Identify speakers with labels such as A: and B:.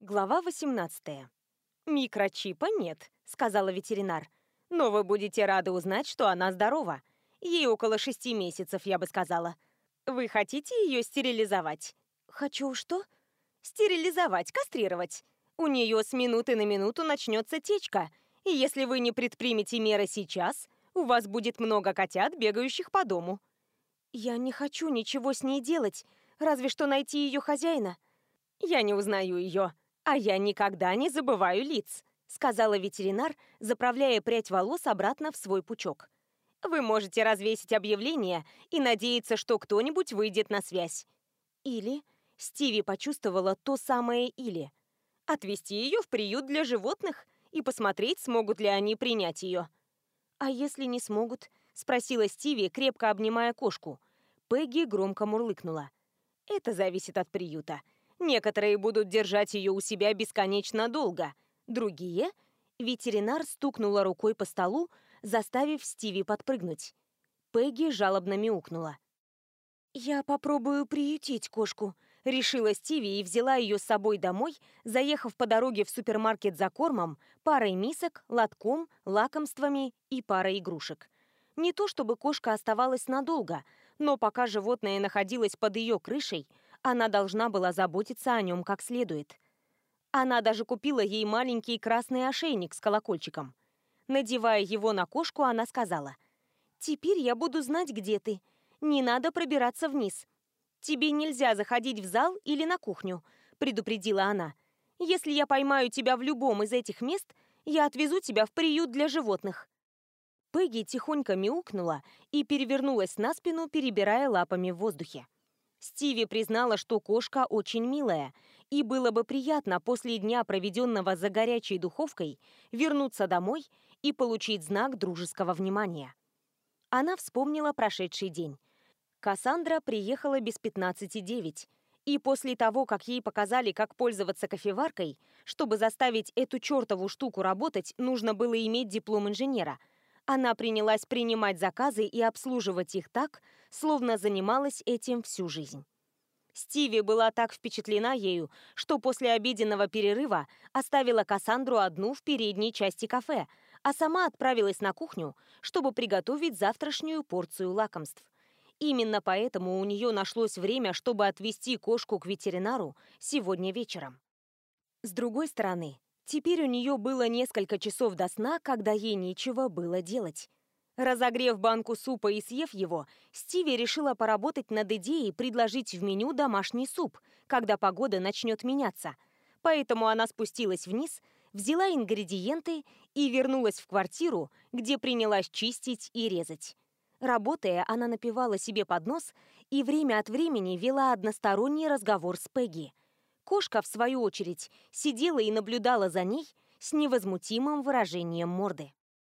A: Глава 18. «Микрочипа нет», — сказала ветеринар. «Но вы будете рады узнать, что она здорова. Ей около шести месяцев, я бы сказала. Вы хотите ее стерилизовать?» «Хочу что?» «Стерилизовать, кастрировать. У нее с минуты на минуту начнется течка, и если вы не предпримете меры сейчас, у вас будет много котят, бегающих по дому».
B: «Я не хочу ничего с ней делать, разве что найти ее хозяина».
A: «Я не узнаю ее», а я никогда не забываю лиц», — сказала ветеринар, заправляя прядь волос обратно в свой пучок. «Вы можете развесить объявление и надеяться, что кто-нибудь выйдет на связь». «Или...» — Стиви почувствовала то самое «или». «Отвезти ее в приют для животных и посмотреть, смогут ли они принять ее».
B: «А если не смогут?» — спросила Стиви, крепко обнимая кошку.
A: Пегги громко мурлыкнула. «Это зависит от приюта», Некоторые будут держать ее у себя бесконечно долго, другие... Ветеринар стукнула рукой по столу, заставив Стиви подпрыгнуть. Пегги жалобно мяукнула.
B: «Я попробую приютить кошку», — решила Стиви и взяла ее с собой домой, заехав по дороге в супермаркет за кормом, парой мисок, лотком, лакомствами и парой игрушек. Не то чтобы кошка оставалась надолго, но пока животное находилось под ее крышей, она должна была заботиться о нем как следует. Она даже купила ей маленький красный ошейник с колокольчиком. Надевая его на кошку, она сказала, «Теперь я буду знать, где ты. Не надо пробираться вниз. Тебе нельзя заходить в зал или на кухню», — предупредила она. «Если я поймаю тебя в любом из этих мест, я отвезу тебя в приют для животных». Пегги тихонько мяукнула и перевернулась на спину, перебирая лапами в воздухе. Стиви признала, что кошка очень милая, и было бы приятно после дня, проведенного за горячей духовкой, вернуться домой и получить знак дружеского внимания. Она вспомнила прошедший день. Кассандра приехала без 15.09, и после того, как ей показали, как пользоваться кофеваркой, чтобы заставить эту чертову штуку работать, нужно было иметь диплом инженера – она принялась принимать заказы и обслуживать их так, словно занималась этим всю жизнь. Стиви была так впечатлена ею, что после обеденного перерыва оставила Кассандру одну в передней части кафе, а сама отправилась на кухню, чтобы приготовить завтрашнюю порцию лакомств. Именно поэтому у нее нашлось время, чтобы отвезти кошку к ветеринару сегодня вечером. С другой стороны, Теперь у нее было несколько часов до сна, когда ей нечего было делать. Разогрев банку супа и съев его, Стиви решила поработать над идеей предложить в меню домашний суп, когда погода начнет меняться. Поэтому она спустилась вниз, взяла ингредиенты и вернулась в квартиру, где принялась чистить и резать. Работая, она напивала себе под нос и время от времени вела односторонний разговор с Пегги – Кошка, в свою очередь, сидела и наблюдала за ней с невозмутимым выражением морды.